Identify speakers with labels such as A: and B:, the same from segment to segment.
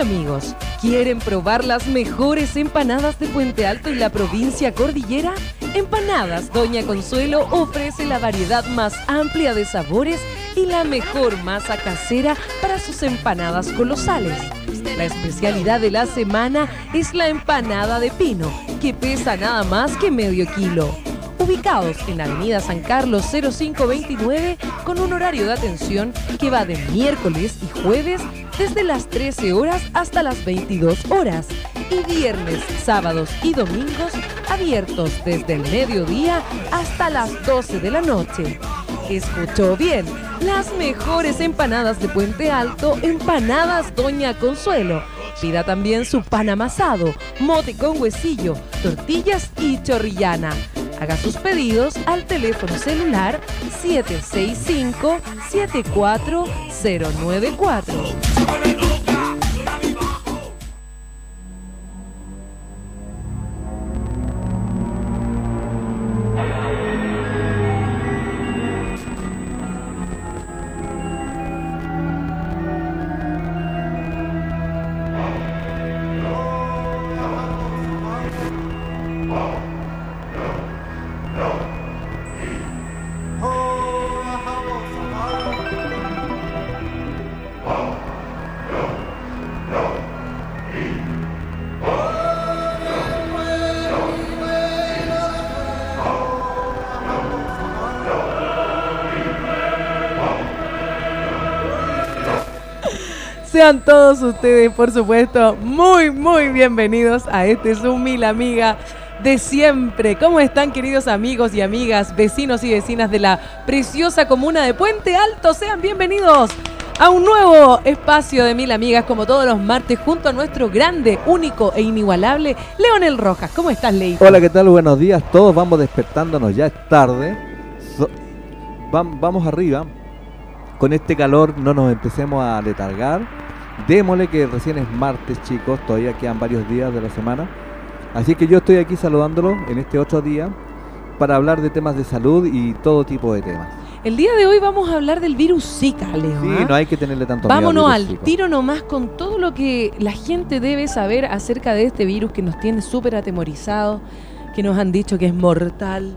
A: Amigos, ¿quieren probar las mejores empanadas de Puente Alto y la provincia cordillera? Empanadas Doña Consuelo ofrece la variedad más amplia de sabores y la mejor masa casera para sus empanadas colosales. La especialidad de la semana es la empanada de pino, que pesa nada más que medio kilo ubicados en Avenida San Carlos 0529 con un horario de atención que va de miércoles y jueves desde las 13 horas hasta las 22 horas y viernes, sábados y domingos abiertos desde el mediodía hasta las 12 de la noche. Escuchó bien, las mejores empanadas de Puente Alto, empanadas Doña Consuelo. Pida también su pan amasado, mote con huesillo, tortillas y chorrillana. Haga sus pedidos al teléfono celular 765 Sean todos ustedes, por supuesto, muy, muy bienvenidos a este Zoom Mil Amiga de siempre. ¿Cómo están, queridos amigos y amigas, vecinos y vecinas de la preciosa comuna de Puente Alto? Sean bienvenidos a un nuevo espacio de Mil Amigas, como todos los martes, junto a nuestro grande, único e inigualable Leonel Rojas. ¿Cómo estás, Ley?
B: Hola, ¿qué tal? Buenos días. Todos vamos despertándonos, ya es tarde. vamos arriba. Con este calor no nos empecemos a letargar Démosle que recién es martes, chicos, todavía quedan varios días de la semana. Así que yo estoy aquí saludándolo en este otro día para hablar de temas de salud y todo tipo de temas.
A: El día de hoy vamos a hablar del virus Zika, Leo.
B: Sí,
A: ¿ah?
B: no hay que tenerle tanto
A: miedo.
B: Vámonos
A: al, tiro nomás con todo lo que la gente debe saber acerca de este virus que nos tiene súper atemorizados, que nos han dicho que es mortal,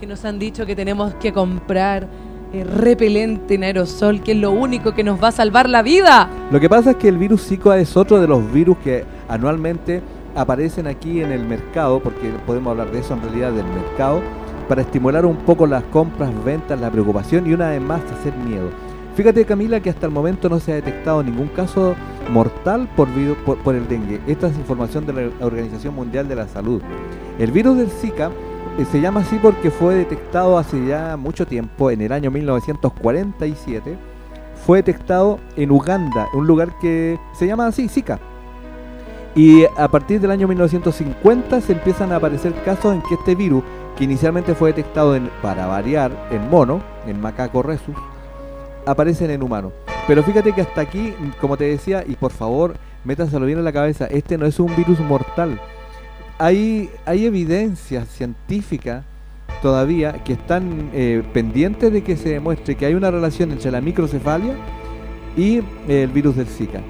A: que nos han dicho que tenemos que comprar repelente en aerosol, que es lo único que nos va a salvar la vida.
B: Lo que pasa es que el virus Zika es otro de los virus que anualmente aparecen aquí en el mercado, porque podemos hablar de eso en realidad del mercado, para estimular un poco las compras, ventas, la preocupación y una vez más hacer miedo. Fíjate Camila que hasta el momento no se ha detectado ningún caso mortal por, por, el dengue. Esta es información de la Organización Mundial de la Salud. El virus del Zika se llama así porque fue detectado hace ya mucho tiempo, en el año 1947. Fue detectado en Uganda, un lugar que se llama así, Zika. Y a partir del año 1950 se empiezan a aparecer casos en que este virus, que inicialmente fue detectado en, para variar en mono, en macaco resus, aparecen en humano. Pero fíjate que hasta aquí, como te decía, y por favor, métaselo bien en la cabeza, este no es un virus mortal hay, hay evidencia científica todavía que están eh, pendientes de que se demuestre que hay una relación entre la microcefalia y eh, el virus del Zika.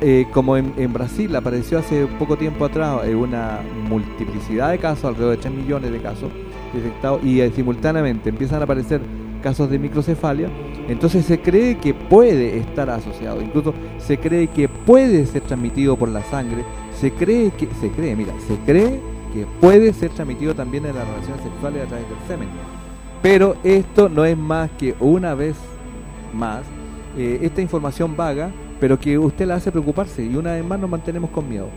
B: Eh, como en, Brasil apareció hace poco tiempo atrás una multiplicidad de casos, alrededor de 3 millones de casos detectados, y simultáneamente empiezan a aparecer casos de microcefalia, entonces se cree que puede estar asociado, incluso se cree que puede ser transmitido por la sangre se cree que, se cree, mira, se cree que puede ser transmitido también en las relaciones sexuales a través del semen. Pero esto no es más que una vez más eh, esta información vaga, pero que usted la hace preocuparse y una vez más nos mantenemos con miedo.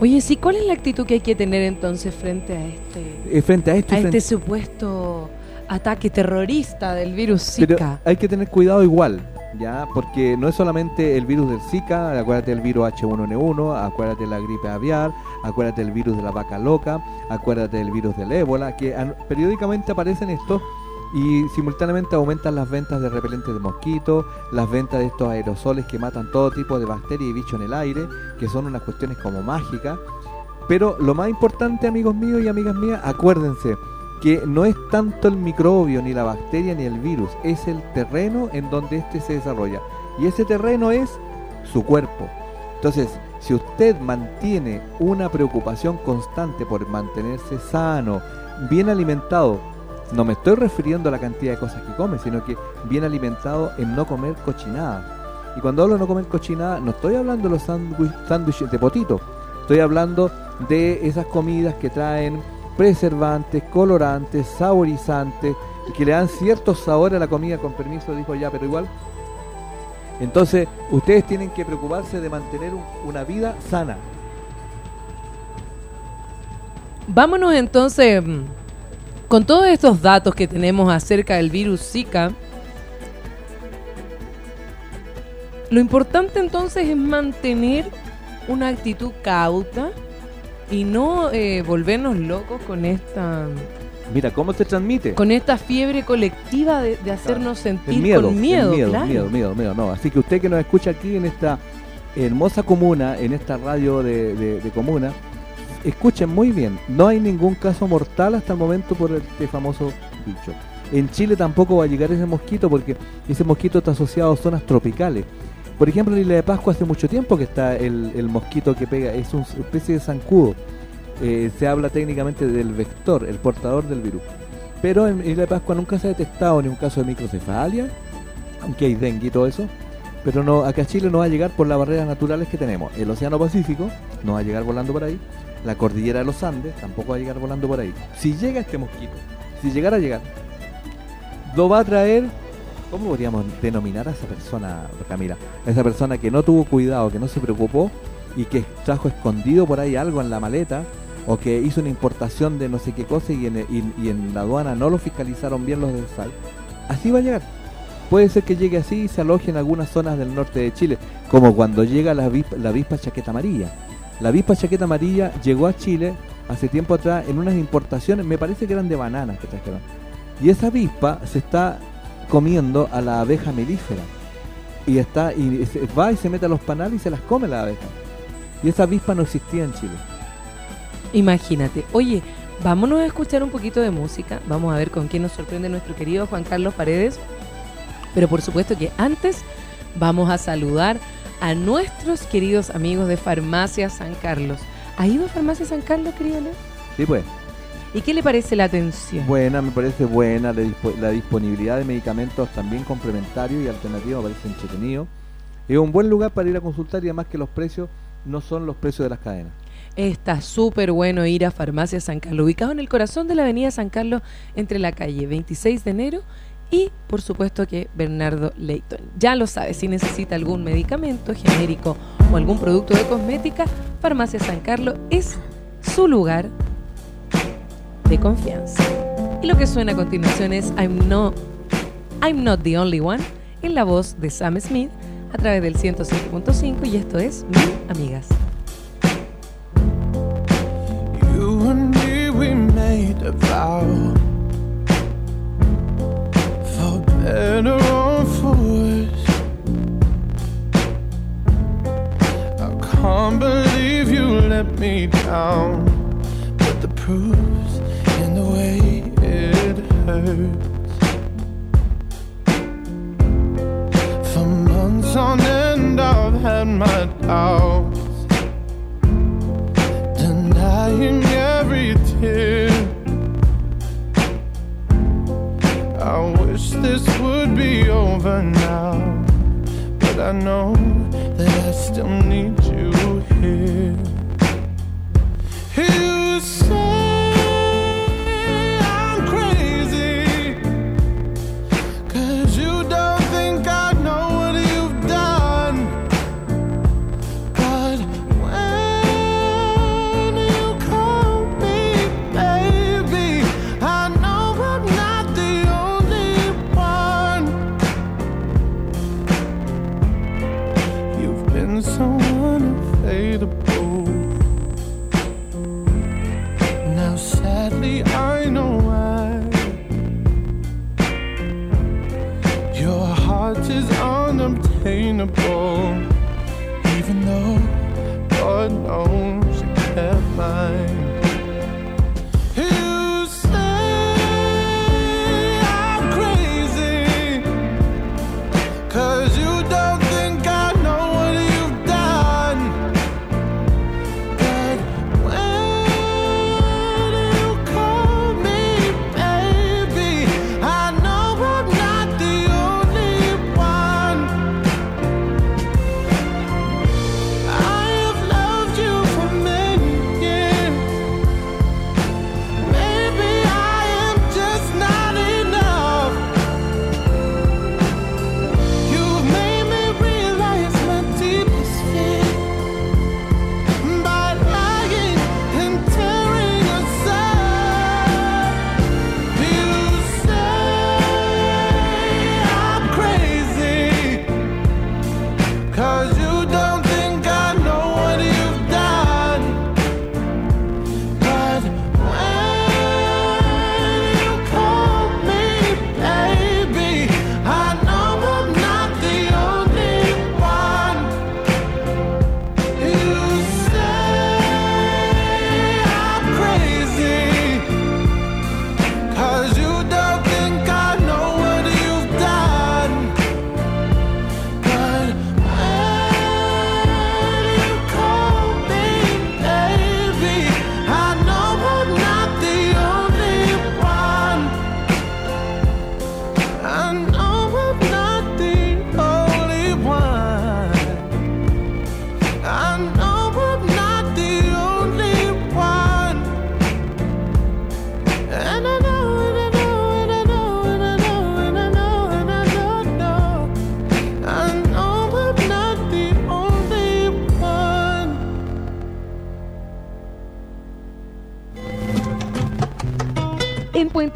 A: Oye, sí, ¿cuál es la actitud que hay que tener entonces frente a este,
B: eh, frente a, este,
A: este supuesto ataque terrorista del virus Zika?
B: hay que tener cuidado igual ya porque no es solamente el virus del Zika, acuérdate del virus H1N1, acuérdate de la gripe aviar, acuérdate del virus de la vaca loca, acuérdate del virus del ébola, que periódicamente aparecen estos y simultáneamente aumentan las ventas de repelentes de mosquitos, las ventas de estos aerosoles que matan todo tipo de bacterias y bichos en el aire, que son unas cuestiones como mágicas. Pero lo más importante, amigos míos y amigas mías, acuérdense, que no es tanto el microbio, ni la bacteria, ni el virus, es el terreno en donde éste se desarrolla. Y ese terreno es su cuerpo. Entonces, Si usted mantiene una preocupación constante por mantenerse sano, bien alimentado, no me estoy refiriendo a la cantidad de cosas que come, sino que bien alimentado en no comer cochinada. Y cuando hablo de no comer cochinada, no estoy hablando de los sándwiches de potito, estoy hablando de esas comidas que traen preservantes, colorantes, saborizantes, que le dan cierto sabor a la comida, con permiso, dijo ya, pero igual entonces, ustedes tienen que preocuparse de mantener una vida sana.
A: Vámonos entonces mm, con todos estos datos que tenemos acerca del virus Zika. Lo importante entonces es mantener una actitud cauta y no eh, volvernos locos con esta
B: Mira, ¿cómo se transmite?
A: Con esta fiebre colectiva de, hacernos sentir
B: miedo,
A: con miedo,
B: miedo, miedo, miedo, miedo, no. Así que usted que nos escucha aquí en esta hermosa comuna, en esta radio de, comuna, escuchen muy bien, no hay ningún caso mortal hasta el momento por este famoso bicho. En Chile tampoco va a llegar ese mosquito porque ese mosquito está asociado a zonas tropicales. Por ejemplo, en Isla de Pascua hace mucho tiempo que está el, mosquito que pega, es una especie de zancudo eh, se habla técnicamente del vector, el portador del virus. Pero en Isla de Pascua nunca se ha detectado ni caso de microcefalia, aunque hay dengue y todo eso. Pero no, acá a Chile no va a llegar por las barreras naturales que tenemos. El Océano Pacífico no va a llegar volando por ahí. La cordillera de los Andes tampoco va a llegar volando por ahí. Si llega este mosquito, si llegara a llegar, lo va a traer ¿Cómo podríamos denominar a esa persona, Camila? Esa persona que no tuvo cuidado, que no se preocupó y que trajo escondido por ahí algo en la maleta o que hizo una importación de no sé qué cosa y en, la aduana no lo fiscalizaron bien los del SAL, así va a llegar. Puede ser que llegue así y se aloje en algunas zonas del norte de Chile, como cuando llega la avispa, la avispa chaqueta amarilla. La avispa chaqueta amarilla llegó a Chile hace tiempo atrás en unas importaciones, me parece que eran de bananas que trajeron. Y esa avispa se está comiendo a la abeja melífera. Y está y va y se mete a los panales y se las come la abeja. Y esa avispa no existía en Chile.
A: Imagínate. Oye, vámonos a escuchar un poquito de música. Vamos a ver con quién nos sorprende nuestro querido Juan Carlos Paredes. Pero por supuesto que antes vamos a saludar a nuestros queridos amigos de Farmacia San Carlos. ¿Ha ido a Farmacia San Carlos, querido Leo?
B: Sí, pues.
A: ¿Y qué le parece la atención?
B: Buena, me parece buena. La, disponibilidad de medicamentos también complementarios y alternativos me parece entretenido. Es un buen lugar para ir a consultar y además que los precios no son los precios de las cadenas.
A: Está súper bueno ir a Farmacia San Carlos, ubicado en el corazón de la avenida San Carlos, entre la calle 26 de enero y, por supuesto, que Bernardo Leighton. Ya lo sabe, si necesita algún medicamento genérico o algún producto de cosmética, Farmacia San Carlos es su lugar de confianza. Y lo que suena a continuación es I'm, no, I'm Not the Only One, en la voz de Sam Smith, a través del 107.5, y esto es Mi Amigas. made a vow for better or for worse. I can't believe you let me down, but the proof's hurts. For months on end, I've had my doubts, denying every tear. I wish this would be over now, but I know that I still need you here. You say been so unavailable. Now, sadly, I know why. Your heart is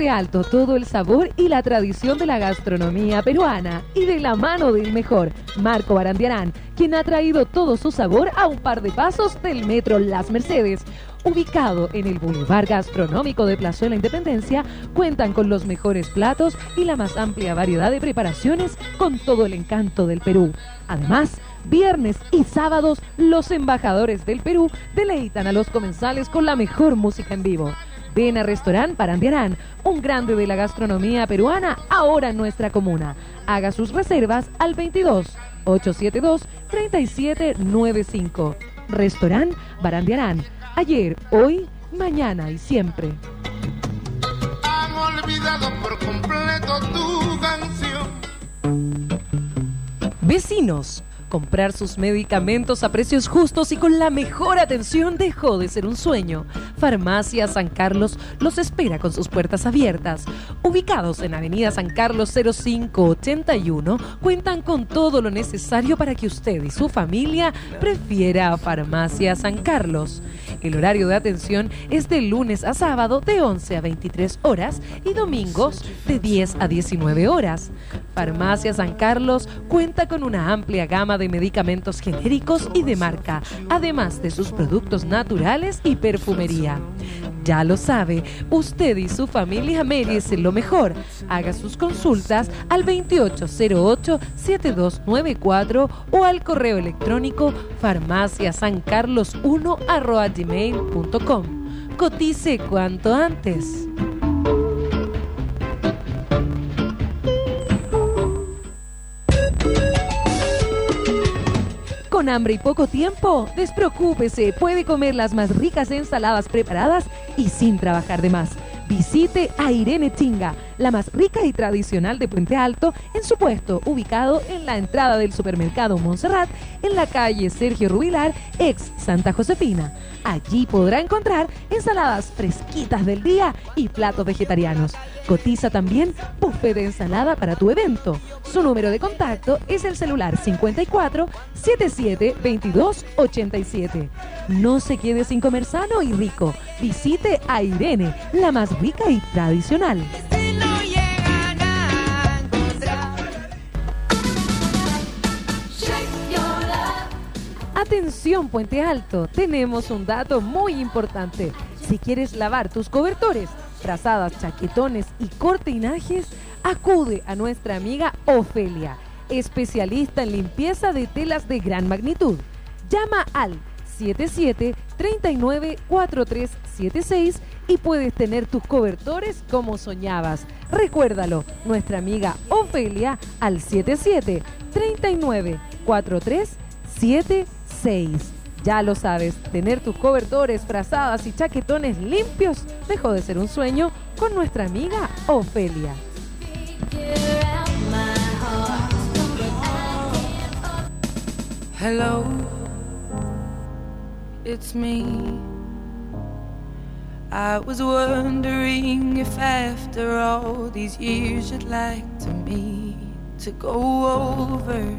A: Alto, todo el sabor y la tradición de la gastronomía peruana y de la mano del mejor, Marco Barandiarán, quien ha traído todo su sabor a un par de pasos del metro Las Mercedes. Ubicado en el Boulevard Gastronómico de Plazuela Independencia, cuentan con los mejores platos y la más amplia variedad de preparaciones con todo el encanto del Perú. Además, viernes y sábados, los embajadores del Perú deleitan a los comensales con la mejor música en vivo. Ven a Restaurant Parandiarán, un grande de la gastronomía peruana, ahora en nuestra comuna. Haga sus reservas al 22 872 3795. Restaurant Barandiarán. Ayer, hoy, mañana y siempre.
C: Han olvidado por completo tu canción.
A: Vecinos Comprar sus medicamentos a precios justos y con la mejor atención dejó de ser un sueño. Farmacia San Carlos los espera con sus puertas abiertas. Ubicados en Avenida San Carlos 0581, cuentan con todo lo necesario para que usted y su familia prefiera a Farmacia San Carlos. El horario de atención es de lunes a sábado de 11 a 23 horas y domingos de 10 a 19 horas. Farmacia San Carlos cuenta con una amplia gama de medicamentos genéricos y de marca, además de sus productos naturales y perfumería. Ya lo sabe, usted y su familia merecen lo mejor. Haga sus consultas al 2808-7294 o al correo electrónico farmaciasancarlos1 Cotice cuanto antes. Hambre y poco tiempo? Despreocúpese, puede comer las más ricas ensaladas preparadas y sin trabajar de más. Visite a Irene Chinga, la más rica y tradicional de Puente Alto, en su puesto ubicado en la entrada del supermercado Montserrat, en la calle Sergio Rubilar, ex Santa Josefina. Allí podrá encontrar ensaladas fresquitas del día y platos vegetarianos. Cotiza también buffet de ensalada para tu evento. Su número de contacto es el celular 54 77 22 87. No se quede sin comer sano y rico. Visite a Irene, la más rica y tradicional. Atención Puente Alto, tenemos un dato muy importante. Si quieres lavar tus cobertores, frazadas, chaquetones y cortinajes, acude a nuestra amiga Ofelia, especialista en limpieza de telas de gran magnitud. Llama al 77 39 4376 y puedes tener tus cobertores como soñabas. Recuérdalo, nuestra amiga Ofelia al 77 39 4376 6. Ya lo sabes, tener tus cobertores, frazadas y chaquetones limpios dejó de ser un sueño con nuestra amiga Ofelia.
D: Hello, it's me. I was wondering if after all these years you'd like to me to go over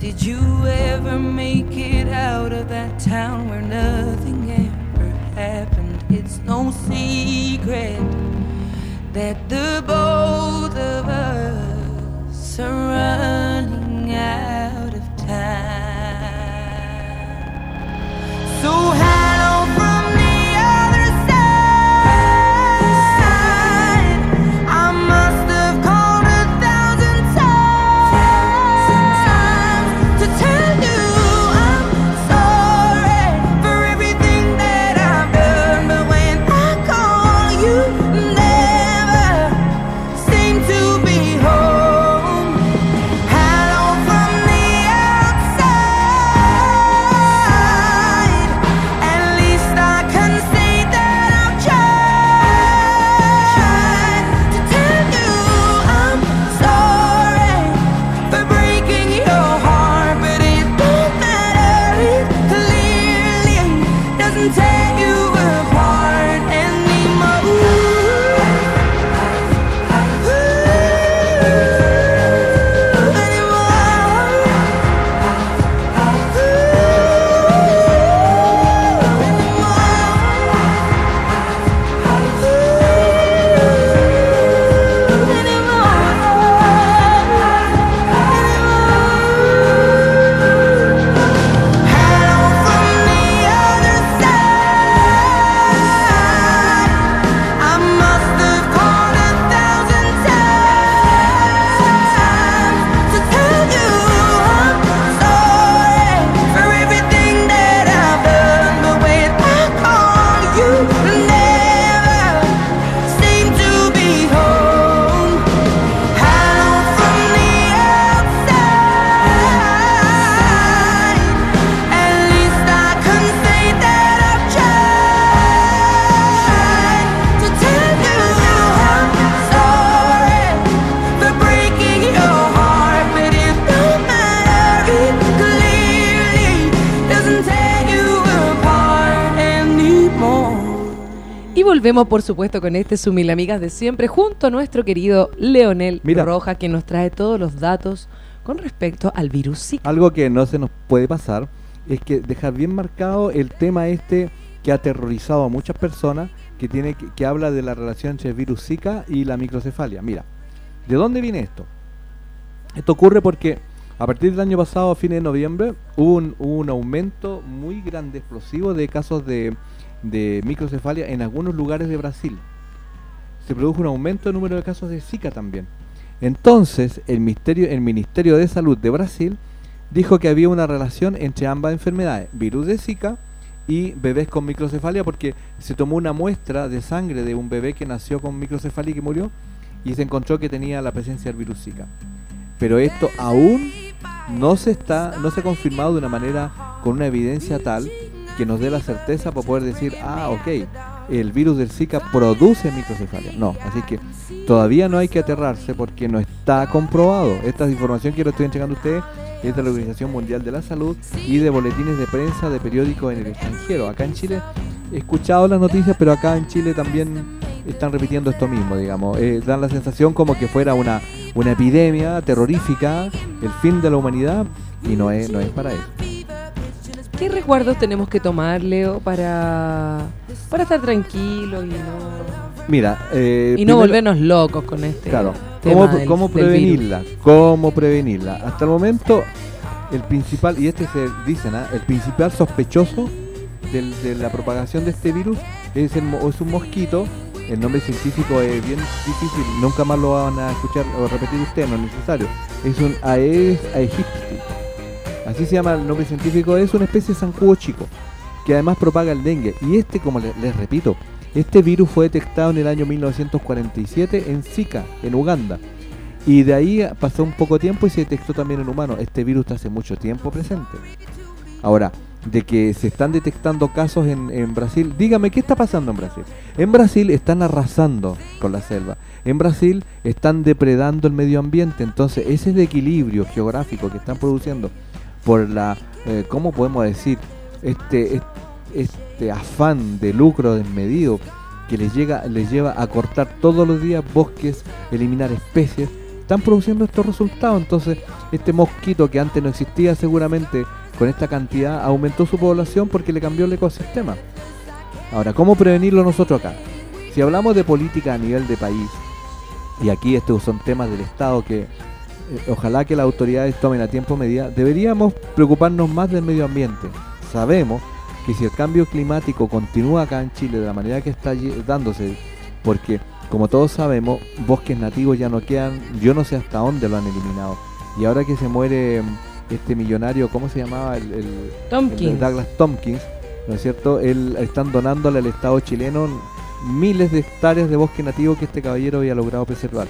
D: Did you ever make it out of that town where nothing ever happened? It's no secret that the both of us are running
A: volvemos, por supuesto, con este su Mil Amigas de siempre, junto a nuestro querido Leonel
B: Mira.
A: Roja, que nos trae todos los datos con respecto al virus Zika.
B: Algo que no se nos puede pasar es que dejar bien marcado el tema este que ha aterrorizado a muchas personas, que tiene que, que habla de la relación entre el virus Zika y la microcefalia. Mira, ¿de dónde viene esto? Esto ocurre porque a partir del año pasado, a fines de noviembre, hubo un, hubo un aumento muy grande, explosivo, de casos de, de microcefalia en algunos lugares de Brasil. Se produjo un aumento del número de casos de Zika también. Entonces, el Ministerio, el Ministerio de Salud de Brasil dijo que había una relación entre ambas enfermedades, virus de Zika y bebés con microcefalia, porque se tomó una muestra de sangre de un bebé que nació con microcefalia y que murió, y se encontró que tenía la presencia del virus Zika. Pero esto aún no se está, no se ha confirmado de una manera con una evidencia tal que nos dé la certeza para poder decir, ah, ok, el virus del Zika produce microcefalia. No, así que todavía no hay que aterrarse porque no está comprobado. Esta información que lo estoy entregando a ustedes es de la Organización Mundial de la Salud y de boletines de prensa de periódicos en el extranjero. Acá en Chile he escuchado las noticias, pero acá en Chile también están repitiendo esto mismo, digamos. Eh, dan la sensación como que fuera una, una epidemia terrorífica, el fin de la humanidad, y no es, no es para eso.
A: ¿Qué resguardos tenemos que tomar, Leo, para, para estar tranquilos y no,
B: Mira, eh,
A: y no
B: primero-
A: volvernos locos con este
B: Claro,
A: tema
B: ¿cómo,
A: del-
B: cómo
A: del virus?
B: prevenirla? ¿Cómo prevenirla? Hasta el momento, el principal, y este se dicen, ¿ah? el principal sospechoso del- de la propagación de este virus es, el es un mosquito. El nombre científico es bien difícil, nunca más lo van a escuchar o repetir ustedes, no es necesario. Es un Aedes aegypti. Así se llama el nombre científico, es una especie de zancudo chico, que además propaga el dengue. Y este, como le- les repito, este virus fue detectado en el año 1947 en Zika, en Uganda. Y de ahí pasó un poco tiempo y se detectó también en humanos. Este virus está hace mucho tiempo presente. Ahora, de que se están detectando casos en, Brasil, dígame, ¿qué está pasando en Brasil? En Brasil están arrasando con la selva. En Brasil están depredando el medio ambiente. Entonces, ese equilibrio geográfico que están produciendo por la, eh, ¿cómo podemos decir? Este, es- este afán de lucro desmedido que les, llega, les lleva a cortar todos los días bosques, eliminar especies, están produciendo estos resultados. Entonces, este mosquito que antes no existía seguramente con esta cantidad aumentó su población porque le cambió el ecosistema. Ahora, ¿cómo prevenirlo nosotros acá? Si hablamos de política a nivel de país, y aquí estos son temas del Estado que ojalá que las autoridades tomen a tiempo medida, deberíamos preocuparnos más del medio ambiente. Sabemos que si el cambio climático continúa acá en Chile de la manera que está dándose, porque como todos sabemos, bosques nativos ya no quedan, yo no sé hasta dónde lo han eliminado. Y ahora que se muere mm, este millonario, ¿cómo se llamaba? El, el- el
A: Tompkins.
B: Douglas Tompkins, ¿no es cierto? Él están donándole al Estado chileno miles de hectáreas de bosque nativo que este caballero había logrado preservar.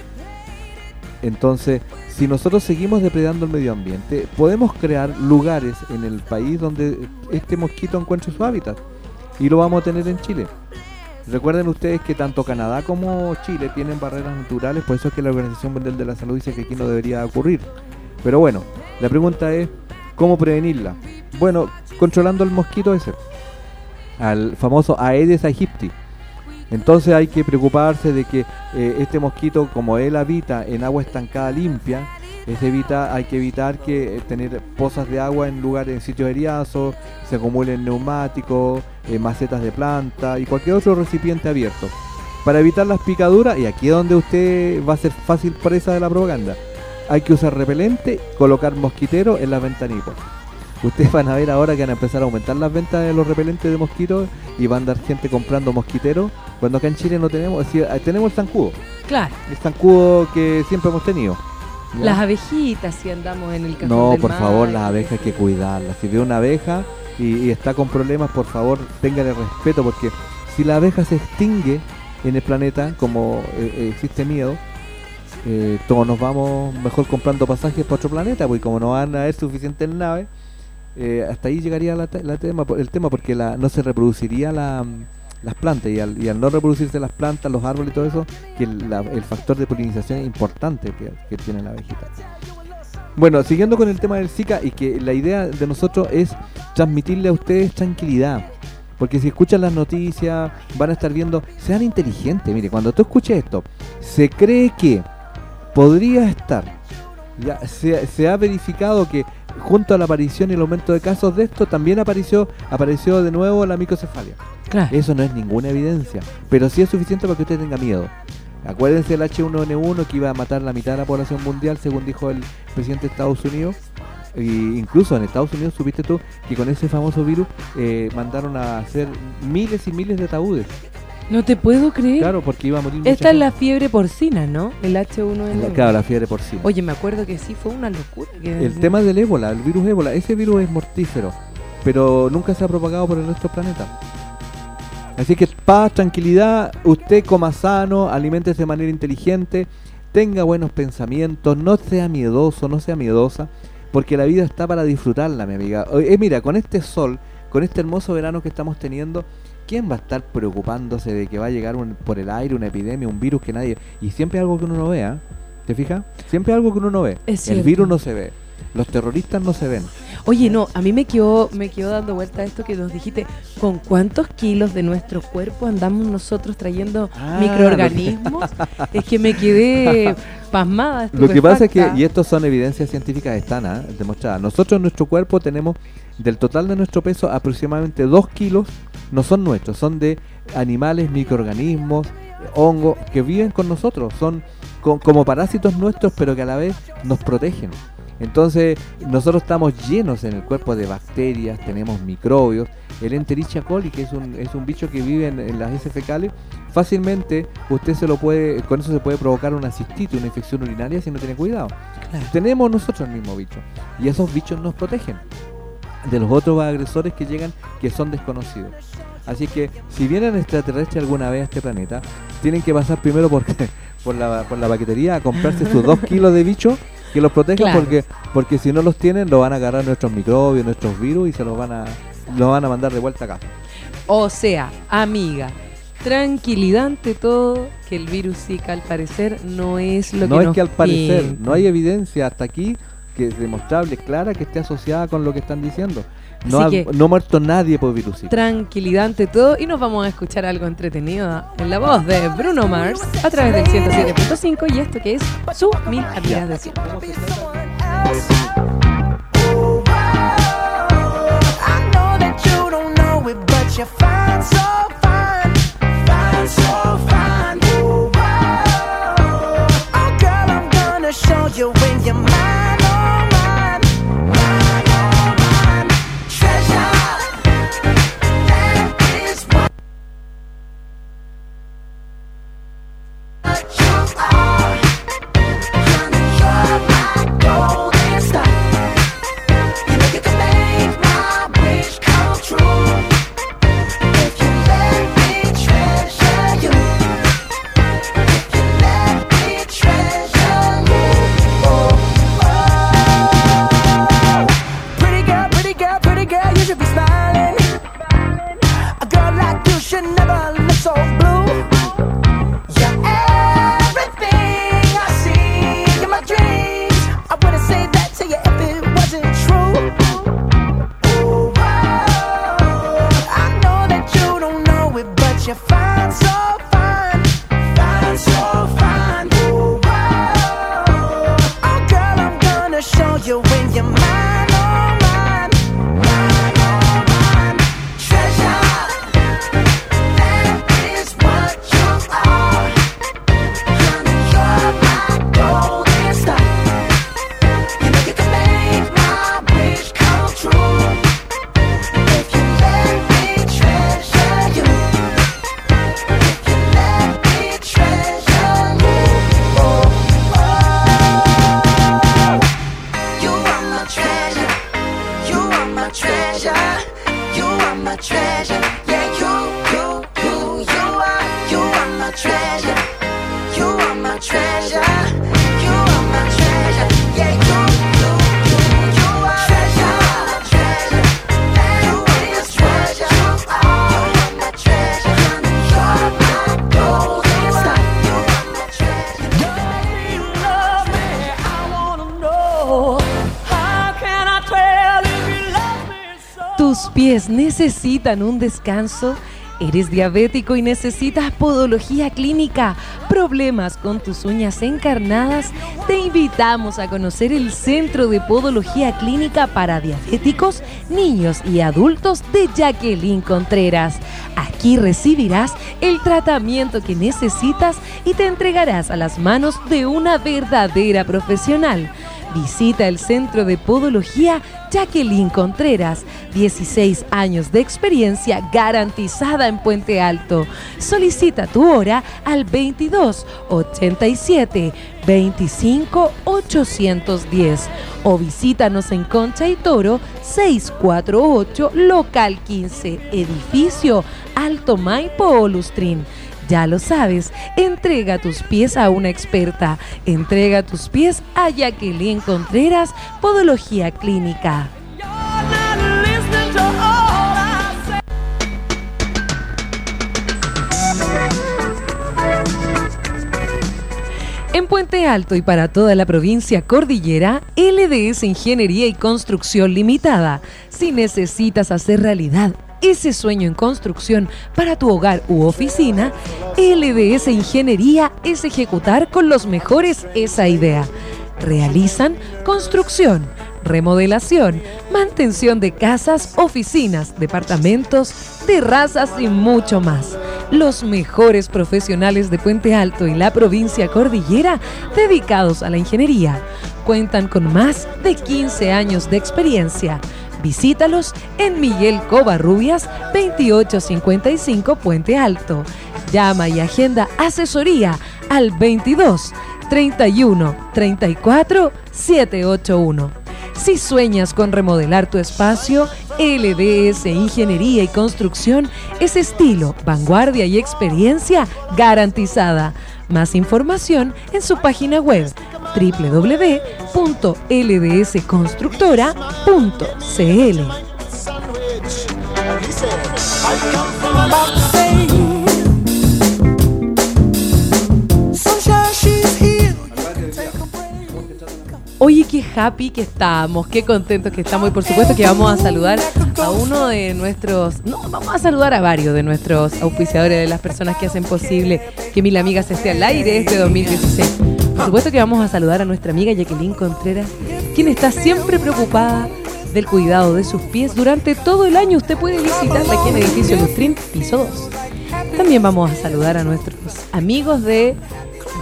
B: Entonces, si nosotros seguimos depredando el medio ambiente, podemos crear lugares en el país donde este mosquito encuentre su hábitat. Y lo vamos a tener en Chile. Recuerden ustedes que tanto Canadá como Chile tienen barreras naturales, por eso es que la Organización Mundial de la Salud dice que aquí no debería ocurrir. Pero bueno, la pregunta es, ¿cómo prevenirla? Bueno, controlando el mosquito ese, al famoso Aedes aegypti. Entonces hay que preocuparse de que eh, este mosquito, como él habita en agua estancada limpia, hay que evitar que eh, tener pozas de agua en lugares, en sitios eriazos, se acumulen neumáticos, eh, macetas de planta y cualquier otro recipiente abierto. Para evitar las picaduras, y aquí es donde usted va a ser fácil presa de la propaganda, hay que usar repelente, colocar mosquitero en las ventanitas. Ustedes van a ver ahora que van a empezar a aumentar las ventas de los repelentes de mosquitos y va a andar gente comprando mosquiteros, cuando acá en Chile no tenemos, es decir, eh, tenemos el zancudo,
A: Claro.
B: el zancudo que siempre hemos tenido. ¿ya?
A: Las abejitas, si andamos en el cajón
B: No,
A: del
B: por
A: mar,
B: favor, las abejas hay que cuidarlas. Si ve una abeja y, y está con problemas, por favor, téngale respeto, porque si la abeja se extingue en el planeta, como eh, eh, existe miedo, eh, todos nos vamos mejor comprando pasajes para otro planeta, porque como no van a haber suficientes naves, eh, hasta ahí llegaría la, la tema, el tema, porque la, no se reproduciría la, las plantas, y al, y al no reproducirse las plantas, los árboles y todo eso, que el, factor de polinización es importante que, tiene la abejita. Bueno, siguiendo con el tema del Zika y que la idea de nosotros es transmitirle a ustedes tranquilidad. Porque si escuchan las noticias, van a estar viendo, sean inteligentes. Mire, cuando tú escuches esto, se cree que podría estar, ya se ha verificado que junto a la aparición y el aumento de casos de esto, también apareció, apareció de nuevo la microcefalia.
A: Claro.
B: Eso no es ninguna evidencia, pero sí es suficiente para que usted tenga miedo. Acuérdense del H1N1 que iba a matar la mitad de la población mundial, según dijo el presidente de Estados Unidos. Y incluso en Estados Unidos, supiste tú que con ese famoso virus eh, mandaron a hacer miles y miles de ataúdes.
A: No te puedo creer.
B: Claro, porque iba a morir
A: Esta es la fiebre porcina, ¿no? El H1N1.
B: La- Claro, la fiebre porcina.
A: Oye, me acuerdo que sí fue una locura. que-
B: El tema del ébola, el virus ébola, ese virus es mortífero, pero nunca se ha propagado por nuestro planeta. Así que paz, tranquilidad, usted coma sano, aliméntese de manera inteligente, tenga buenos pensamientos, no sea miedoso, no sea miedosa, porque la vida está para disfrutarla, mi amiga. Eh, mira, con este sol, con este hermoso verano que estamos teniendo, ¿quién va a estar preocupándose de que va a llegar un- por el aire una epidemia, un virus que nadie... Y siempre algo que uno no ve, ¿ah? ¿Te fijas? Siempre algo que uno no ve.
A: Es
B: el virus no se ve. Los terroristas no se ven.
A: Oye, no, a mí me quedó, me quedó dando vuelta esto que nos dijiste. ¿Con cuántos kilos de nuestro cuerpo andamos nosotros trayendo
B: Ah,
A: microorganismos? es que me quedé pasmada.
B: Lo que pasa es que, y esto son evidencias científicas están ¿ah? demostradas, nosotros en nuestro cuerpo tenemos del total de nuestro peso aproximadamente 2 kilos, no son nuestros, son de animales, microorganismos, hongos que viven con nosotros, son co- como parásitos nuestros pero que a la vez nos protegen. Entonces nosotros estamos llenos en el cuerpo de bacterias, tenemos microbios, el Enterichia coli que es un, es un bicho que vive en, en las heces fecales, fácilmente usted se lo puede, con eso se puede provocar una cistitis, una infección urinaria si no tiene cuidado.
A: Claro.
B: Tenemos nosotros el mismo bicho y esos bichos nos protegen de los otros agresores que llegan que son desconocidos. Así que si vienen extraterrestres alguna vez a este planeta, tienen que pasar primero por, por, la, por la paquetería a comprarse sus dos kilos de bichos que los protejan
A: Claro.
B: porque porque si no los tienen lo van a agarrar nuestros microbios, nuestros virus y se los van a los van a mandar de vuelta acá.
A: O sea, amiga, tranquilidad ante todo, que el virus Zika al parecer no es lo
B: no
A: que
B: es
A: nos
B: que al parecer no hay evidencia hasta aquí que es demostrable, clara, que esté asociada con lo que están diciendo. No, ha, no ha muerto nadie por virus.
A: Tranquilidad ante todo y nos vamos a escuchar algo entretenido en la voz de Bruno Mars a través del 107.5 y esto que es su Mil Amigas de
E: you so
A: ¿Tus pies necesitan un descanso? ¿Eres diabético y necesitas podología clínica? ¿Problemas con tus uñas encarnadas? Te invitamos a conocer el Centro de Podología Clínica para Diabéticos, Niños y Adultos de Jacqueline Contreras. Aquí recibirás el tratamiento que necesitas y te entregarás a las manos de una verdadera profesional. Visita el Centro de Podología Jacqueline Contreras, 16 años de experiencia garantizada en Puente Alto. Solicita tu hora al 22 87 25 810 o visítanos en Concha y Toro 648 local 15, edificio Alto Maipo Olustrín. Ya lo sabes, entrega tus pies a una experta. Entrega tus pies a Jacqueline Contreras, Podología Clínica. En Puente Alto y para toda la provincia cordillera, LDS Ingeniería y Construcción Limitada. Si necesitas hacer realidad ese sueño en construcción para tu hogar u oficina, LDS Ingeniería es ejecutar con los mejores esa idea. Realizan construcción, remodelación, mantención de casas, oficinas, departamentos, terrazas y mucho más. Los mejores profesionales de Puente Alto y la provincia cordillera dedicados a la ingeniería. Cuentan con más de 15 años de experiencia. Visítalos en Miguel Covarrubias 2855 Puente Alto. Llama y agenda asesoría al 22 31 34 781. Si sueñas con remodelar tu espacio, LDS Ingeniería y Construcción es estilo, vanguardia y experiencia garantizada. Más información en su página web www.ldsconstructora.cl. Oye, qué happy que estamos, qué contentos que estamos y por supuesto que vamos a saludar a uno de nuestros, no, vamos a saludar a varios de nuestros auspiciadores, de las personas que hacen posible que Mil Amigas esté al aire este 2016. Por supuesto que vamos a saludar a nuestra amiga Jacqueline Contreras, quien está siempre preocupada del cuidado de sus pies durante todo el año. Usted puede visitarla aquí en edificio Lustrin, piso 2. También vamos a saludar a nuestros amigos de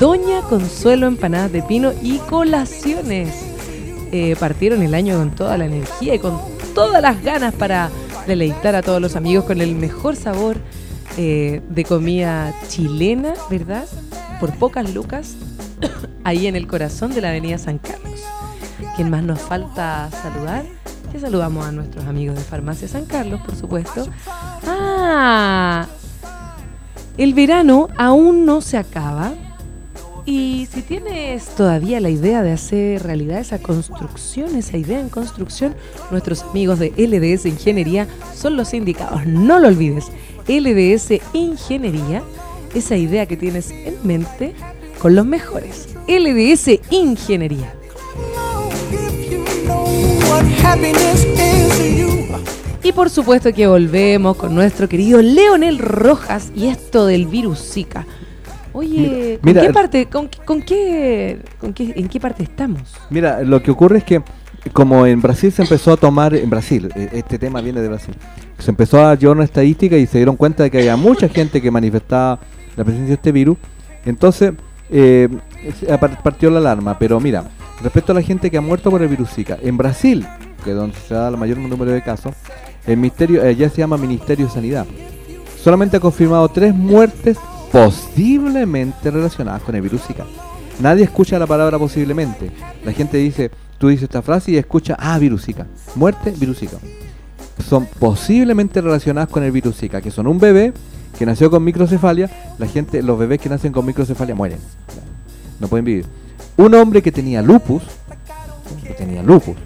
A: Doña Consuelo Empanadas de Pino y Colaciones. Eh, partieron el año con toda la energía y con todas las ganas para deleitar a todos los amigos con el mejor sabor eh, de comida chilena, ¿verdad? Por pocas lucas, ahí en el corazón de la Avenida San Carlos. ¿Quién más nos falta saludar? Que saludamos a nuestros amigos de Farmacia San Carlos, por supuesto. Ah, el verano aún no se acaba. Y si tienes todavía la idea de hacer realidad esa construcción, esa idea en construcción, nuestros amigos de LDS Ingeniería son los indicados. No lo olvides. LDS Ingeniería, esa idea que tienes en mente con los mejores. LDS Ingeniería. Y por supuesto que volvemos con nuestro querido Leonel Rojas y esto del virus Zika. Oye,
B: Mira,
A: ¿con qué parte, con, con qué, con qué, en qué parte estamos?
B: Mira, lo que ocurre es que como en Brasil se empezó a tomar, en Brasil, eh, este tema viene de Brasil, se empezó a llevar una estadística y se dieron cuenta de que había mucha gente que manifestaba la presencia de este virus, entonces eh, partió la alarma, pero mira, respecto a la gente que ha muerto por el virus Zika, en Brasil, que es donde se da el mayor número de casos, el ministerio, eh, ya se llama Ministerio de Sanidad, solamente ha confirmado tres muertes posiblemente relacionadas con el virus Zika. Nadie escucha la palabra posiblemente. La gente dice, tú dices esta frase y escucha, ah, virus Zika. Muerte, virus Zika. Son posiblemente relacionadas con el virus Zika, que son un bebé que nació con microcefalia. La gente, los bebés que nacen con microcefalia mueren. No pueden vivir. Un hombre que tenía lupus, que tenía lupus.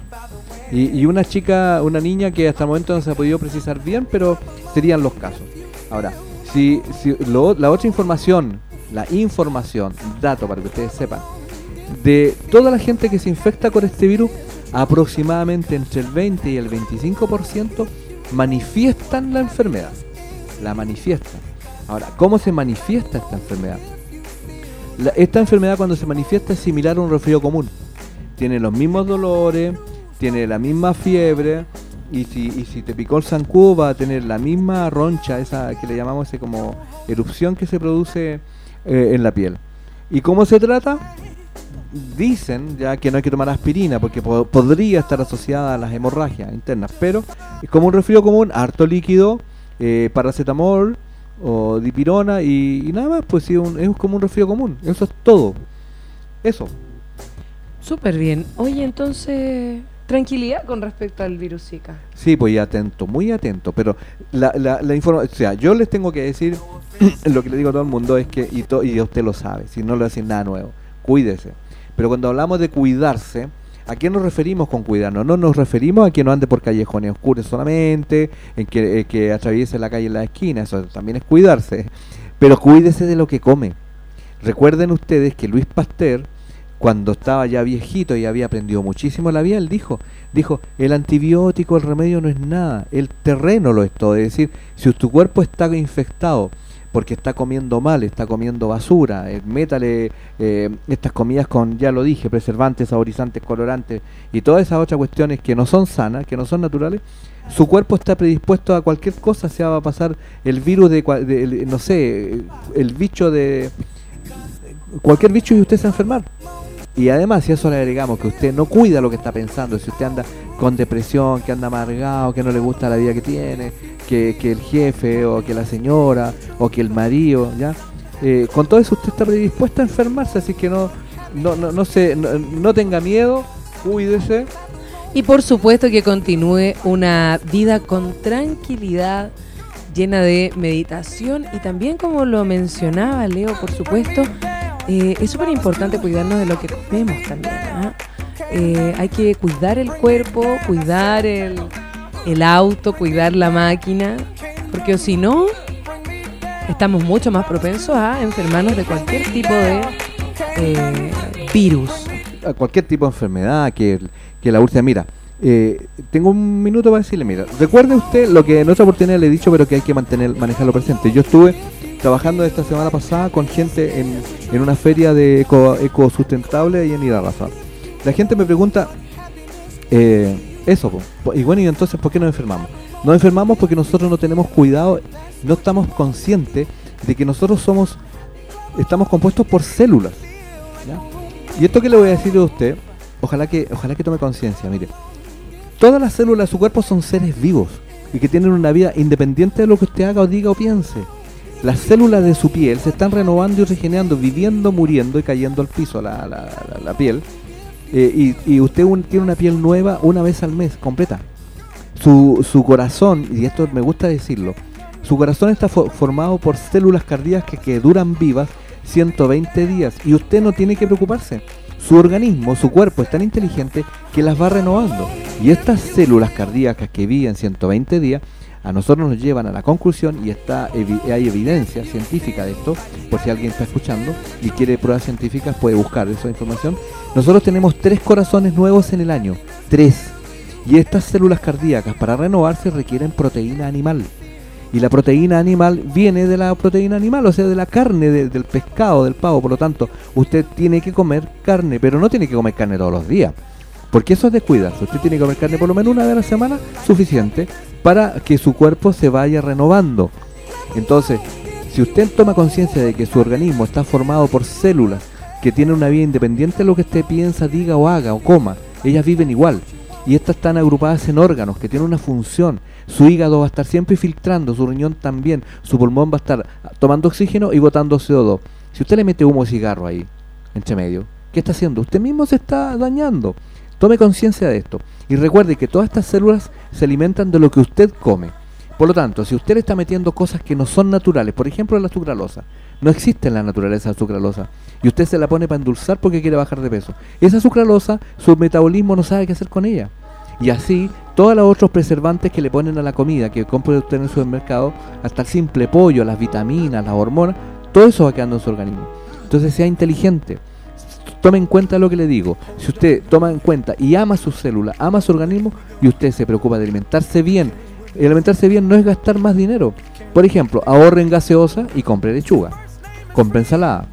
B: Y, y una chica, una niña que hasta el momento no se ha podido precisar bien, pero serían los casos. Ahora, si, la otra información, la información, dato para que ustedes sepan, de toda la gente que se infecta con este virus, aproximadamente entre el 20 y el 25% manifiestan la enfermedad. La manifiestan. Ahora, ¿cómo se manifiesta esta enfermedad? Esta enfermedad cuando se manifiesta es similar a un resfrío común. Tiene los mismos dolores, tiene la misma fiebre, y si, y si te picó el zancudo va a tener la misma roncha, esa que le llamamos como erupción que se produce eh, en la piel. ¿Y cómo se trata? Dicen ya que no hay que tomar aspirina porque po- podría estar asociada a las hemorragias internas, pero es como un resfrío común, harto líquido, eh, paracetamol o dipirona y, nada más, pues sí, es como un resfrío común, eso es todo. Eso.
A: Súper bien. Oye, entonces, tranquilidad con respecto al virus Zika.
B: Sí, pues atento, muy atento. Pero la, la, la información, o sea, yo les tengo que decir, lo que le digo a todo el mundo es que, y, to- y usted lo sabe, si no le decir nada nuevo, cuídese. Pero cuando hablamos de cuidarse, ¿a qué nos referimos con cuidarnos? No nos referimos a que no ande por callejones oscuros solamente, en que, eh, que atraviese la calle en la esquina, eso también es cuidarse. Pero cuídese de lo que come. Recuerden ustedes que Luis Pasteur, cuando estaba ya viejito y había aprendido muchísimo la vida, él dijo, dijo, el antibiótico, el remedio no es nada, el terreno lo es todo. Es decir, si tu cuerpo está infectado porque está comiendo mal, está comiendo basura, eh, métale eh, estas comidas con, ya lo dije, preservantes, saborizantes, colorantes y todas esas otras cuestiones que no son sanas, que no son naturales, su cuerpo está predispuesto a cualquier cosa, se va a pasar el virus de, de- no sé, el bicho de cualquier bicho y usted se va a enfermar. Y además, si a eso le agregamos que usted no cuida lo que está pensando, si usted anda con depresión, que anda amargado, que no le gusta la vida que tiene, que, que el jefe o que la señora o que el marido, ¿ya? Eh, con todo eso usted está predispuesto a enfermarse, así que no no, no, no, se, no, no tenga miedo, cuídese.
A: Y por supuesto que continúe una vida con tranquilidad, llena de meditación y también como lo mencionaba Leo, por supuesto, eh, es súper importante cuidarnos de lo que comemos también. ¿ah? Eh, hay que cuidar el cuerpo, cuidar el, el auto, cuidar la máquina, porque si no, estamos mucho más propensos a enfermarnos de cualquier tipo de eh, virus.
B: a cualquier tipo de enfermedad, que, que la última, mira, eh, tengo un minuto para decirle, mira, recuerde usted lo que en otra oportunidad le he dicho, pero que hay que mantener, manejarlo presente. Yo estuve trabajando esta semana pasada con gente en, en una feria de eco, eco sustentable ahí en Irarraza. La gente me pregunta, eh, eso, y bueno, y entonces, ¿por qué nos enfermamos? Nos enfermamos porque nosotros no tenemos cuidado, no estamos conscientes de que nosotros somos, estamos compuestos por células. Y esto que le voy a decir a usted, ojalá que, ojalá que tome conciencia, mire. Todas las células de su cuerpo son seres vivos y que tienen una vida independiente de lo que usted haga o diga o piense. Las células de su piel se están renovando y regenerando, viviendo, muriendo y cayendo al piso la, la- la- la piel. Eh, y, y usted tiene una piel nueva una vez al mes, completa. Su, su corazón, y esto me gusta decirlo, su corazón está fo- formado por células cardíacas que, que duran vivas 120 días y usted no tiene que preocuparse. Su organismo, su cuerpo es tan inteligente que las va renovando. Y estas células cardíacas que viven 120 días a nosotros nos llevan a la conclusión y está hay evidencia científica de esto, por si alguien está escuchando y quiere pruebas científicas puede buscar esa información. Nosotros tenemos tres corazones nuevos en el año, tres. Y estas células cardíacas para renovarse requieren proteína animal. Y la proteína animal viene de la proteína animal, o sea, de la carne, de- del pescado, del pavo. Por lo tanto, usted tiene que comer carne, pero no tiene que comer carne todos los días. Porque eso es descuidarse. Usted tiene que comer carne por lo menos una vez a la semana, suficiente, para que su cuerpo se vaya renovando. Entonces, si usted toma conciencia de que su organismo está formado por células que tienen una vida independiente de lo que usted piensa, diga o haga o coma, ellas viven igual. Y estas están agrupadas en órganos que tienen una función. Su hígado va a estar siempre filtrando, su riñón también, su pulmón va a estar tomando oxígeno y botando CO2. Si usted le mete humo de cigarro ahí, entre medio, ¿qué está haciendo? Usted mismo se está dañando. Tome conciencia de esto. Y recuerde que todas estas células se alimentan de lo que usted come. Por lo tanto, si usted está metiendo cosas que no son naturales, por ejemplo la sucralosa, no existe en la naturaleza la sucralosa, y usted se la pone para endulzar porque quiere bajar de peso. Esa sucralosa, su metabolismo no sabe qué hacer con ella. Y así, todos los otros preservantes que le ponen a la comida que compre usted en el supermercado, hasta el simple pollo, las vitaminas, las hormonas, todo eso va quedando en su organismo. Entonces sea inteligente. Tome en cuenta lo que le digo. Si usted toma en cuenta y ama su célula, ama su organismo, y usted se preocupa de alimentarse bien, alimentarse bien no es gastar más dinero. Por ejemplo, ahorre en gaseosa y compre lechuga. Compre ensalada.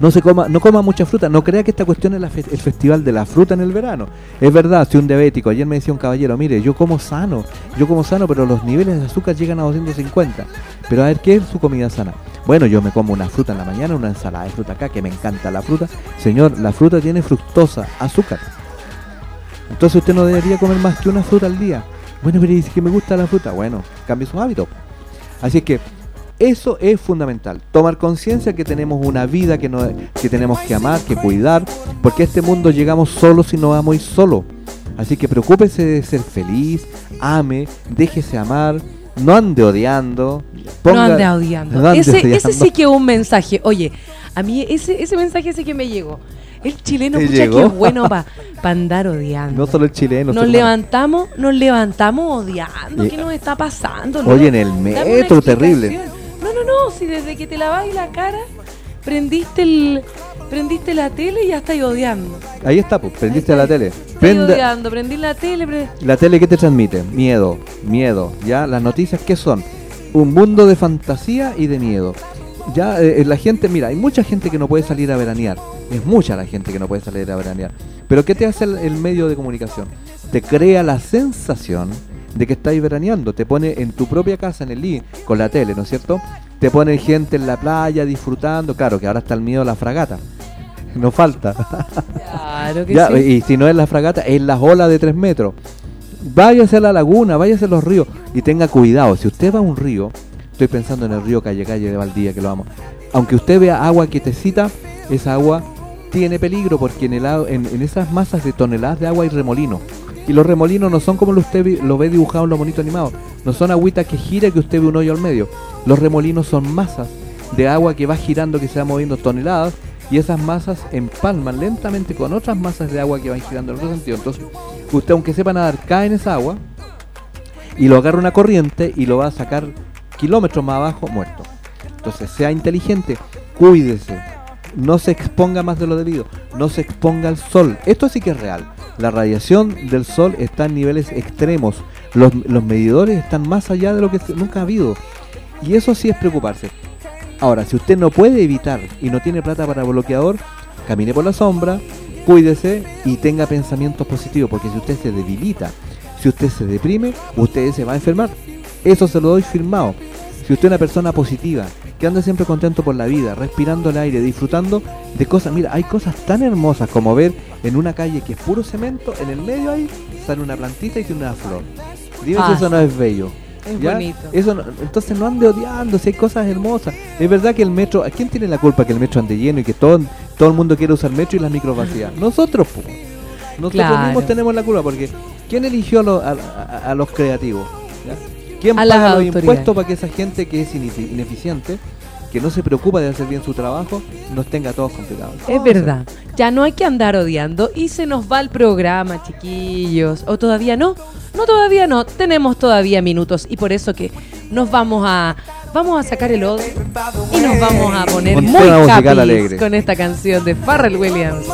B: No se coma, no coma mucha fruta. No crea que esta cuestión es la fe- el festival de la fruta en el verano. Es verdad, si un diabético, ayer me decía un caballero, mire, yo como sano, yo como sano, pero los niveles de azúcar llegan a 250. Pero a ver, ¿qué es su comida sana? Bueno, yo me como una fruta en la mañana, una ensalada de fruta acá, que me encanta la fruta. Señor, la fruta tiene fructosa, azúcar. Entonces usted no debería comer más que una fruta al día. Bueno, pero dice que me gusta la fruta. Bueno, cambie sus hábitos. Así que eso es fundamental. Tomar conciencia que tenemos una vida que, no, que tenemos que amar, que cuidar, porque a este mundo llegamos solos y no vamos a ir solos. Así que preocúpese de ser feliz, ame, déjese amar, no ande odiando.
A: no
B: ponga-
A: ande odiando.
B: no ande
A: ese, sí que es un mensaje. Oye, a mí ese, ese mensaje sí que me llegó. El chileno,
B: ¿Te
A: pucha, es bueno para andar odiando.
B: No solo el chileno.
A: nos levantamos, nos levantamos odiando.
B: Y-
A: ¿Qué nos está pasando?
B: Oye, en el metro, terrible.
A: No, no, no, si desde que te laváis la cara, prendiste el prendiste la tele y ya estáis odiando.
B: Ahí está, pues, prendiste la tele. Prenda-
A: odiando, prendí la tele, pre-
B: La tele, ¿qué te transmite? Miedo, miedo. Ya, las noticias, ¿qué son? Un mundo de fantasía y de miedo. Ya, eh, la gente, mira, hay mucha gente que no puede salir a veranear. Es mucha la gente que no puede salir a veranear. Pero ¿qué te hace el, el medio de comunicación? Te crea la sensación de que estáis veraneando. Te pone en tu propia casa, en el living, con la tele, ¿no es cierto? Te pone gente en la playa disfrutando. Claro, que ahora está el miedo a la fragata. No falta.
A: Claro que
B: Ya,
A: sí.
B: Y si no es la fragata, es las olas de 3 metros. Váyase a la laguna, váyase a los ríos y tenga cuidado. Si usted va a un río, estoy pensando en el río Calle Calle de Valdía, que lo amo. Aunque usted vea agua quietecita, esa agua tiene peligro porque en, el, en, en esas masas de toneladas de agua hay remolinos. Y los remolinos no son como lo usted lo ve dibujado en los monitos animados. No son agüitas que gira que usted ve un hoyo al medio. Los remolinos son masas de agua que va girando, que se va moviendo toneladas y esas masas empalman lentamente con otras masas de agua que van girando en otro sentido. Entonces, usted aunque sepa nadar, cae en esa agua y lo agarra una corriente y lo va a sacar kilómetros más abajo muerto. Entonces, sea inteligente, cuídese, no se exponga más de lo debido, no se exponga al sol. Esto sí que es real. La radiación del sol está en niveles extremos. Los, los medidores están más allá de lo que nunca ha habido. Y eso sí es preocuparse. Ahora, si usted no puede evitar y no tiene plata para bloqueador, camine por la sombra, cuídese y tenga pensamientos positivos, porque si usted se debilita, si usted se deprime, usted se va a enfermar. Eso se lo doy firmado. Si usted es una persona positiva, que anda siempre contento por la vida, respirando el aire, disfrutando de cosas, mira, hay cosas tan hermosas como ver en una calle que es puro cemento, en el medio ahí sale una plantita y tiene una flor. Dime si
E: Ah,
B: eso no es bello.
E: Es
B: ¿Ya?
E: bonito.
B: Eso no- entonces no ande odiando, si hay cosas hermosas. Es verdad que el metro, ¿a quién tiene la culpa que el metro ande lleno y que todo, todo el mundo quiere usar metro y las micros vacías? Nosotros, po. Nosotros
E: Claro.
B: mismos tenemos la culpa porque ¿quién eligió a, los- a- a- a los creativos? ¿Ya? ¿Quién
E: A
B: paga los impuestos para que esa gente que es inefi- ineficiente, que no se preocupa de hacer bien su trabajo, nos tenga todos complicados?
E: Es verdad. Ya no hay que andar odiando y se nos va el programa, chiquillos. ¿O todavía no? No, todavía no. Tenemos todavía minutos y por eso que nos vamos a vamos a sacar el odio y nos vamos a poner
B: Con
E: muy happy con esta canción de Pharrell Williams.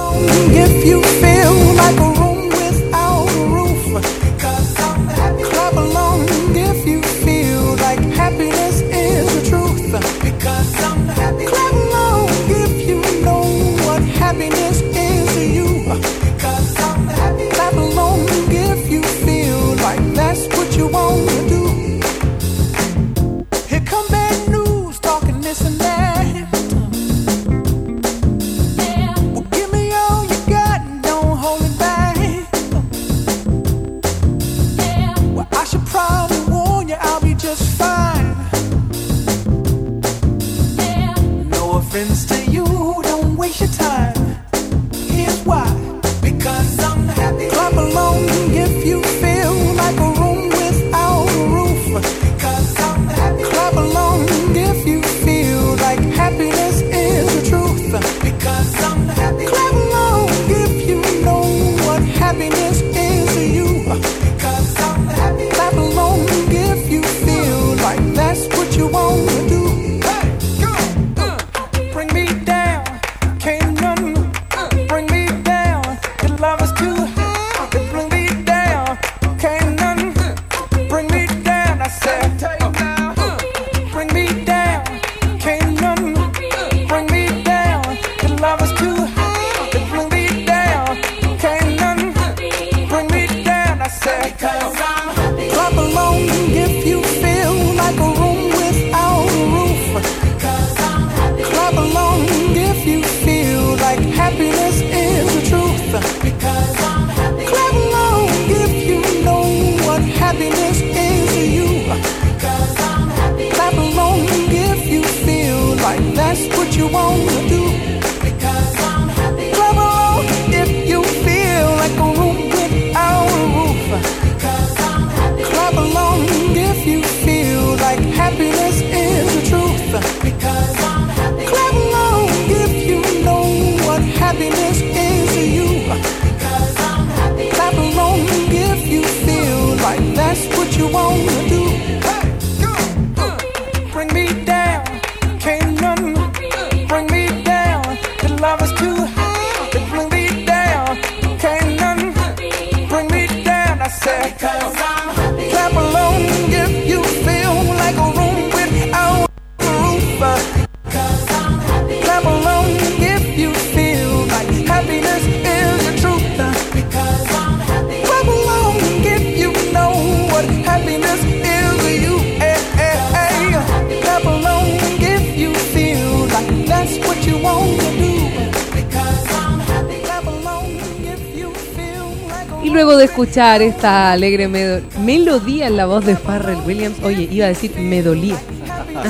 E: Escuchar esta alegre melodía en la voz de Pharrell Williams, oye, iba a decir me dolía.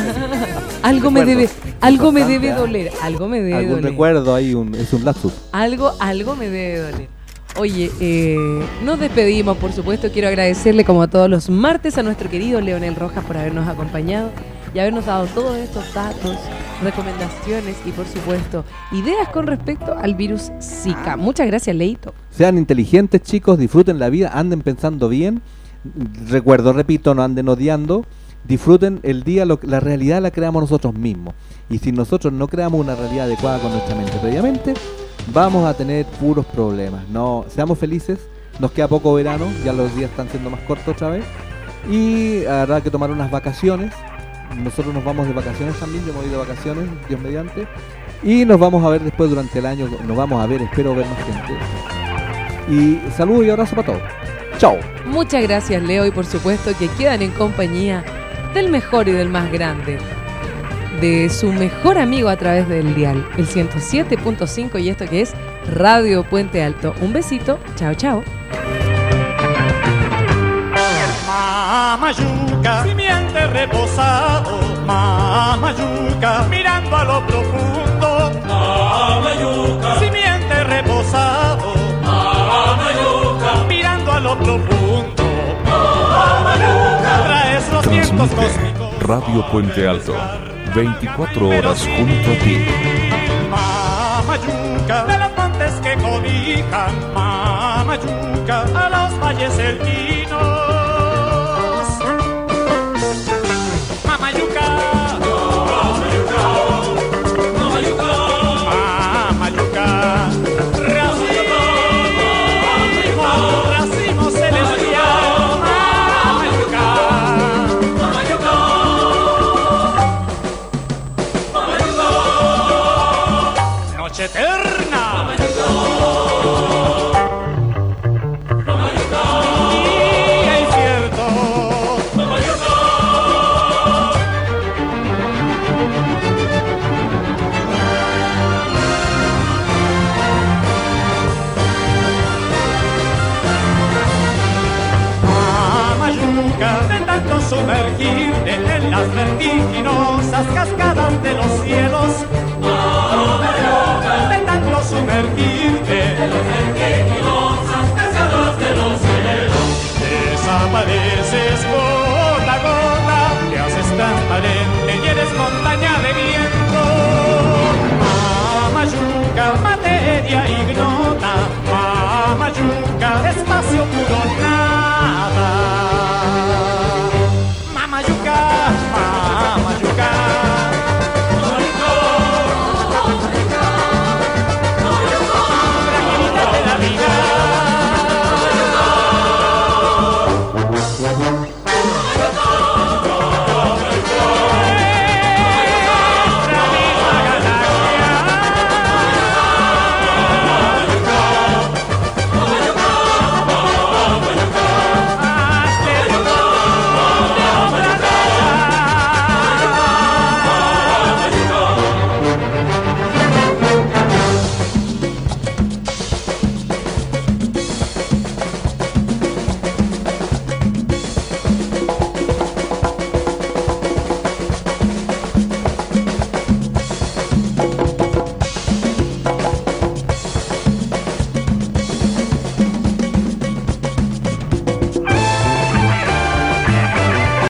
E: algo me debe, algo me debe doler, algo me debe
B: Algún
E: doler.
B: recuerdo ahí, un, es un lapsus.
E: Algo, algo me debe doler. Oye, eh, nos despedimos, por supuesto. Quiero agradecerle, como todos los martes, a nuestro querido Leonel Rojas por habernos acompañado y habernos dado todos estos datos, recomendaciones y, por supuesto, ideas con respecto al virus Zika. Muchas gracias, Leito.
B: Sean inteligentes, chicos, disfruten la vida, anden pensando bien. Recuerdo, repito, no anden odiando. Disfruten el día, lo, la realidad la creamos nosotros mismos. Y si nosotros no creamos una realidad adecuada con nuestra mente previamente, vamos a tener puros problemas. No, seamos felices, nos queda poco verano, ya los días están siendo más cortos otra vez. Y habrá que tomar unas vacaciones. Nosotros nos vamos de vacaciones también, yo me voy de vacaciones, Dios mediante. Y nos vamos a ver después durante el año, nos vamos a ver, espero ver más gente. Y saludos y abrazo para todos. Chao.
A: Muchas gracias, Leo, y por supuesto que quedan en compañía del mejor y del más grande, de su mejor amigo a través del dial, el 107.5 y esto que es Radio Puente Alto. Un besito, chao, chao.
F: Mamayuca, simiente reposado, Mamayuca, mirando a lo profundo, Mamayuca, simiente reposado, Mamayuca, mirando a lo profundo, Mamayuca, traes los vientos cósmicos.
G: Radio Puente Alto. 24 horas junto a ti.
F: Mamayuca, de los montes que cobijan, Mamayuca, a los valles cerquinos. Mamayuca, sumergirte en las vertiginosas cascadas de los cielos. De tanto sumergirte en las vertiginosas cascadas de los cielos. Desapareces gota a gota, te haces transparente y eres montaña de viento. Mamayuca, materia ignota, Mamayuca, espacio puro nada.